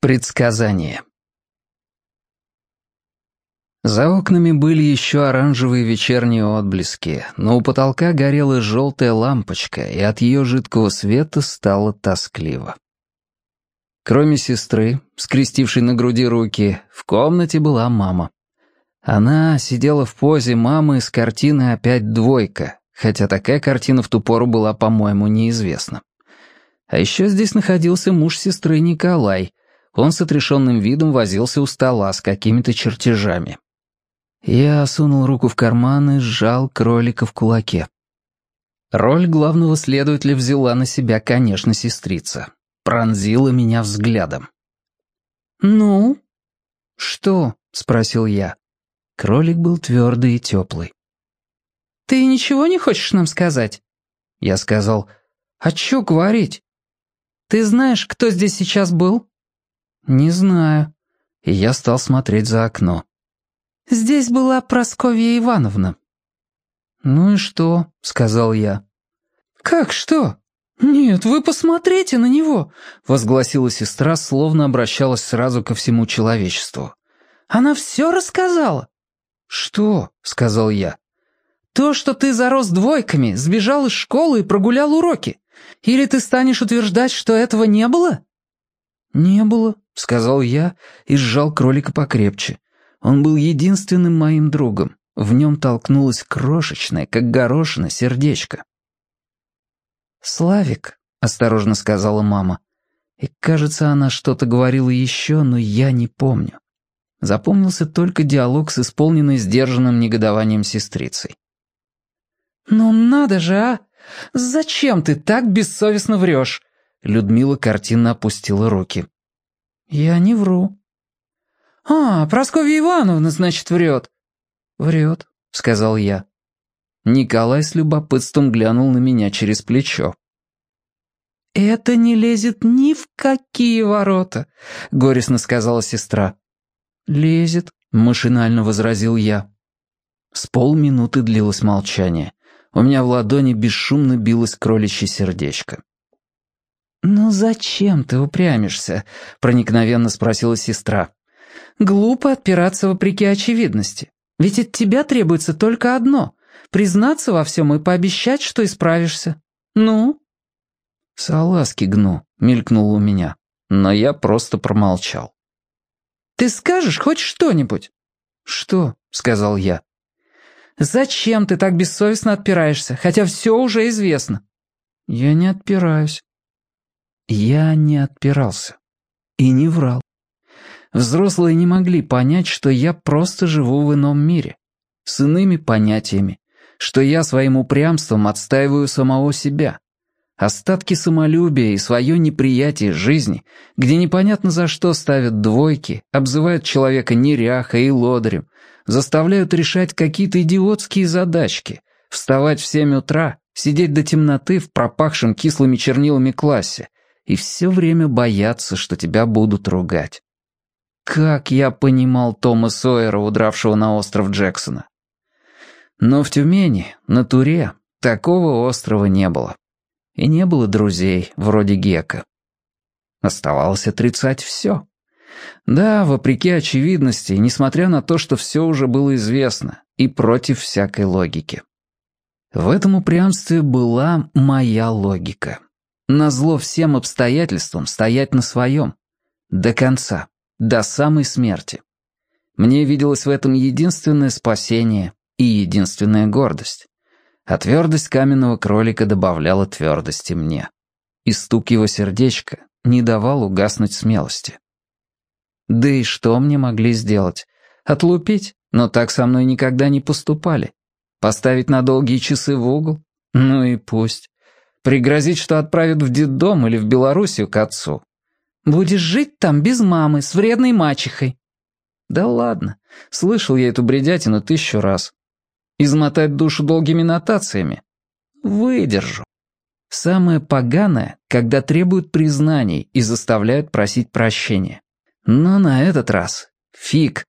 Предсказание. За окнами были еще оранжевые вечерние отблески, но у потолка горела желтая лампочка, и от ее жидкого света стало тоскливо. Кроме сестры, скрестившей на груди руки, в комнате была мама. Она сидела в позе мамы с картины «Опять двойка», хотя такая картина в ту пору была, по-моему, неизвестна. А еще здесь находился муж сестры Николай, он с отрешенным видом возился у стола с какими-то чертежами. Я сунул руку в карман и сжал кролика в кулаке. Роль главного следователя взяла на себя, конечно, сестрица. Пронзила меня взглядом. «Ну?» «Что?» — спросил я. Кролик был твердый и теплый. «Ты ничего не хочешь нам сказать?» Я сказал, «А чё говорить?» «Ты знаешь, кто здесь сейчас был?» «Не знаю». И я стал смотреть за окно. «Здесь была Просковья Ивановна». «Ну и что?» — сказал я. «Как что? Нет, вы посмотрите на него!» — возгласила сестра, словно обращалась сразу ко всему человечеству. «Она все рассказала». «Что?» — сказал я. «То, что ты зарос двойками, сбежал из школы и прогулял уроки. Или ты станешь утверждать, что этого не было?» «Не было», — сказал я и сжал кролика покрепче. Он был единственным моим другом. В нем толкнулось крошечное, как горошина, сердечко. «Славик», — осторожно сказала мама. И, кажется, она что-то говорила еще, но я не помню. Запомнился только диалог с исполненной сдержанным негодованием сестрицей. «Ну надо же, а! Зачем ты так бессовестно врешь?» Людмила картинно опустила руки. «Я не вру». «А, Прасковья Ивановна, значит, врет». «Врет», — сказал я. Николай с любопытством глянул на меня через плечо. «Это не лезет ни в какие ворота», — горестно сказала сестра. «Лезет», — машинально возразил я. С полминуты длилось молчание. У меня в ладони бесшумно билось кроличье сердечко. «Ну зачем ты упрямишься?» — проникновенно спросила сестра. «Глупо отпираться вопреки очевидности. Ведь от тебя требуется только одно — признаться во всем и пообещать, что исправишься. Ну?» «Салазки гну», — мелькнуло у меня, но я просто промолчал. «Ты скажешь хоть что-нибудь?» «Что?» — сказал я. «Зачем ты так бессовестно отпираешься, хотя все уже известно?» «Я не отпираюсь». Я не отпирался. И не врал. Взрослые не могли понять, что я просто живу в ином мире. С иными понятиями. Что я своим упрямством отстаиваю самого себя. Остатки самолюбия и свое неприятие жизни, где непонятно за что ставят двойки, обзывают человека неряхой и лодырем, заставляют решать какие-то идиотские задачки, вставать в семь утра, сидеть до темноты в пропахшем кислыми чернилами классе, и все время бояться, что тебя будут ругать. Как я понимал Тома Сойера, удравшего на остров Джексона. Но в Тюмени, на Туре, такого острова не было. И не было друзей, вроде Гека. Оставалось отрицать все. Да, вопреки очевидности, несмотря на то, что все уже было известно, и против всякой логики. В этом упрямстве была моя логика. Назло всем обстоятельствам стоять на своем. До конца. До самой смерти. Мне виделось в этом единственное спасение и единственная гордость. А твердость каменного кролика добавляла твердости мне. И стук его сердечка не давал угаснуть смелости. Да и что мне могли сделать? Отлупить? Но так со мной никогда не поступали. Поставить на долгие часы в угол? Ну и пусть. Пригрозить, что отправят в детдом или в Белоруссию к отцу. Будешь жить там без мамы, с вредной мачехой. Да ладно, слышал я эту бредятину тысячу раз. Измотать душу долгими нотациями? Выдержу. Самое поганое, когда требуют признаний и заставляют просить прощения. Но на этот раз фиг.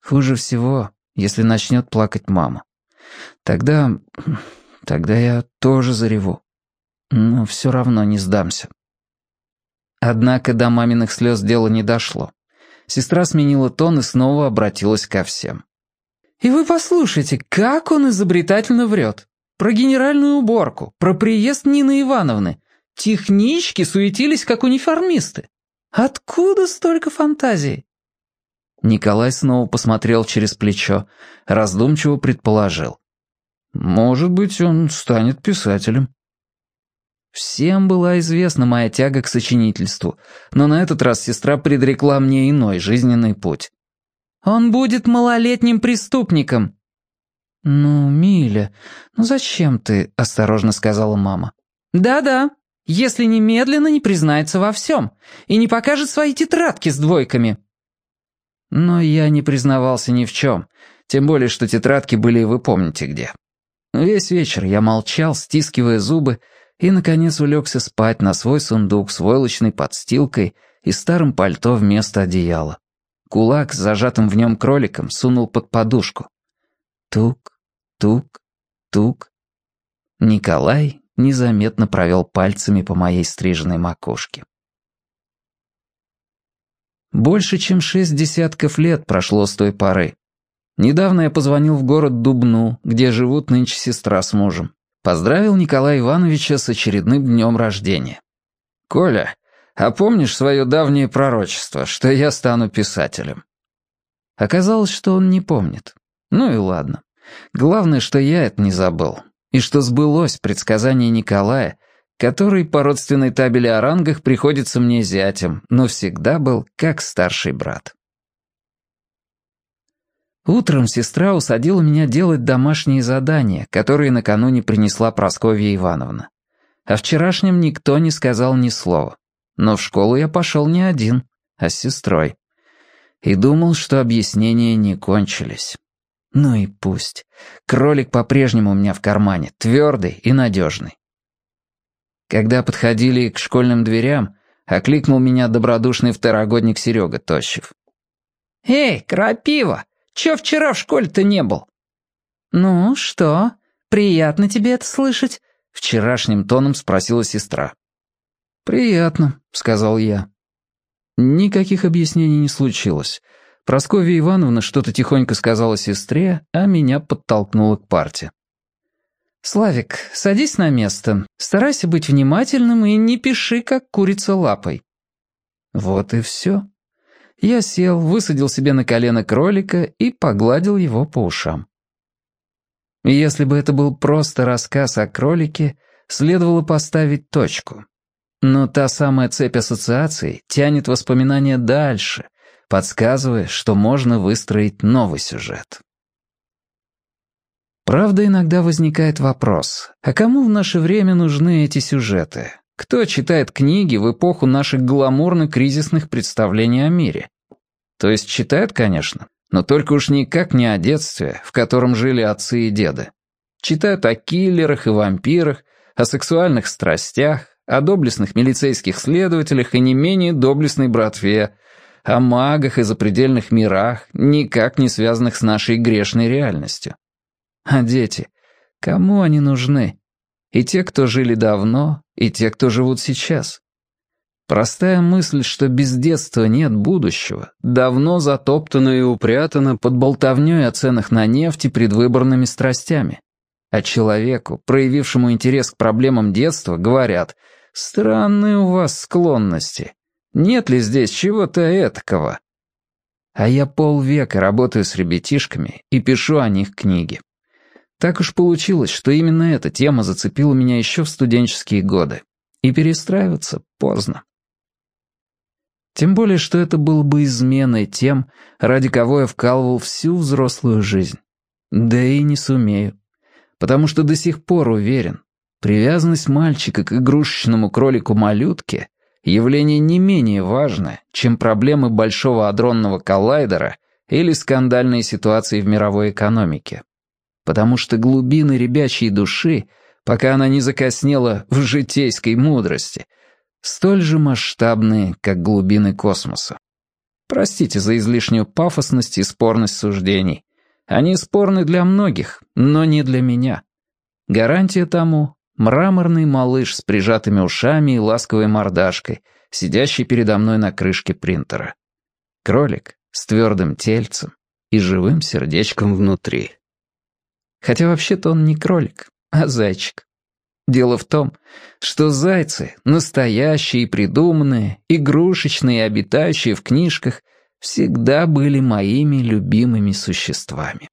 Хуже всего, если начнет плакать мама. Тогда Тогда я тоже зареву. Но все равно не сдамся. Однако до маминых слез дело не дошло. Сестра сменила тон и снова обратилась ко всем. «И вы послушайте, как он изобретательно врет. Про генеральную уборку, про приезд Нины Ивановны. Технички суетились, как униформисты. Откуда столько фантазий?» Николай снова посмотрел через плечо, раздумчиво предположил. «Может быть, он станет писателем». Всем была известна моя тяга к сочинительству, но на этот раз сестра предрекла мне иной жизненный путь. «Он будет малолетним преступником!» «Ну, Миля, ну зачем ты?» — осторожно сказала мама. «Да-да, если немедленно не признается во всем и не покажет свои тетрадки с двойками». Но я не признавался ни в чем, тем более, что тетрадки были вы помните где. Весь вечер я молчал, стискивая зубы, и, наконец, улегся спать на свой сундук с войлочной подстилкой и старым пальто вместо одеяла. Кулак с зажатым в нем кроликом сунул под подушку. Тук, тук, тук. Николай незаметно провел пальцами по моей стриженной макушке. Больше чем шесть десятков лет прошло с той поры. Недавно я позвонил в город Дубну, где живут нынче сестра с мужем. Поздравил Николая Ивановича с очередным днем рождения. «Коля, а помнишь свое давнее пророчество, что я стану писателем?» Оказалось, что он не помнит. Ну и ладно. Главное, что я это не забыл. И что сбылось предсказание Николая, который по родственной табели о рангах приходится мне зятем, но всегда был как старший брат. Утром сестра усадила меня делать домашние задания, которые накануне принесла Прасковья Ивановна. О вчерашнем никто не сказал ни слова. Но в школу я пошел не один, а с сестрой. И думал, что объяснения не кончились. Ну и пусть. Кролик по-прежнему у меня в кармане, твердый и надежный. Когда подходили к школьным дверям, окликнул меня добродушный второгодник Серега Тощев. «Эй, крапива, чё вчера в школе-то не был?» «Ну, что? Приятно тебе это слышать?» Вчерашним тоном спросила сестра. «Приятно», — сказал я. Никаких объяснений не случилось. Прасковья Ивановна что-то тихонько сказала сестре, а меня подтолкнула к парте. «Славик, садись на место. Старайся быть внимательным и не пиши, как курица лапой». Вот и все. Я сел, высадил себе на колено кролика и погладил его по ушам. Если бы это был просто рассказ о кролике, следовало поставить точку. Но та самая цепь ассоциаций тянет воспоминания дальше, подсказывая, что можно выстроить новый сюжет. Правда, иногда возникает вопрос, а кому в наше время нужны эти сюжеты? Кто читает книги в эпоху наших гламурно-кризисных представлений о мире? То есть читает, конечно, но только уж никак не о детстве, в котором жили отцы и деды. Читают о киллерах и вампирах, о сексуальных страстях, о доблестных милицейских следователях и не менее доблестной братве, о магах и запредельных мирах, никак не связанных с нашей грешной реальностью. А дети? Кому они нужны? И те, кто жили давно, и те, кто живут сейчас. Простая мысль, что без детства нет будущего, давно затоптана и упрятана под болтовнёй о ценах на нефть и предвыборными страстями. А человеку, проявившему интерес к проблемам детства, говорят «Странные у вас склонности. Нет ли здесь чего-то этакого?» А я полвека работаю с ребятишками и пишу о них книги. Так уж получилось, что именно эта тема зацепила меня еще в студенческие годы. И перестраиваться поздно. Тем более, что это было бы изменой тем, ради кого я вкалывал всю взрослую жизнь. Да и не сумею. Потому что до сих пор уверен, привязанность мальчика к игрушечному кролику-малютке — явление не менее важное, чем проблемы большого адронного коллайдера или скандальные ситуации в мировой экономике потому что глубины ребячьей души, пока она не закоснела в житейской мудрости, столь же масштабные, как глубины космоса. Простите за излишнюю пафосность и спорность суждений. Они спорны для многих, но не для меня. Гарантия тому — мраморный малыш с прижатыми ушами и ласковой мордашкой, сидящий передо мной на крышке принтера. Кролик с твердым тельцем и живым сердечком внутри. Хотя вообще-то он не кролик, а зайчик. Дело в том, что зайцы, настоящие и придуманные, игрушечные и обитающие в книжках, всегда были моими любимыми существами.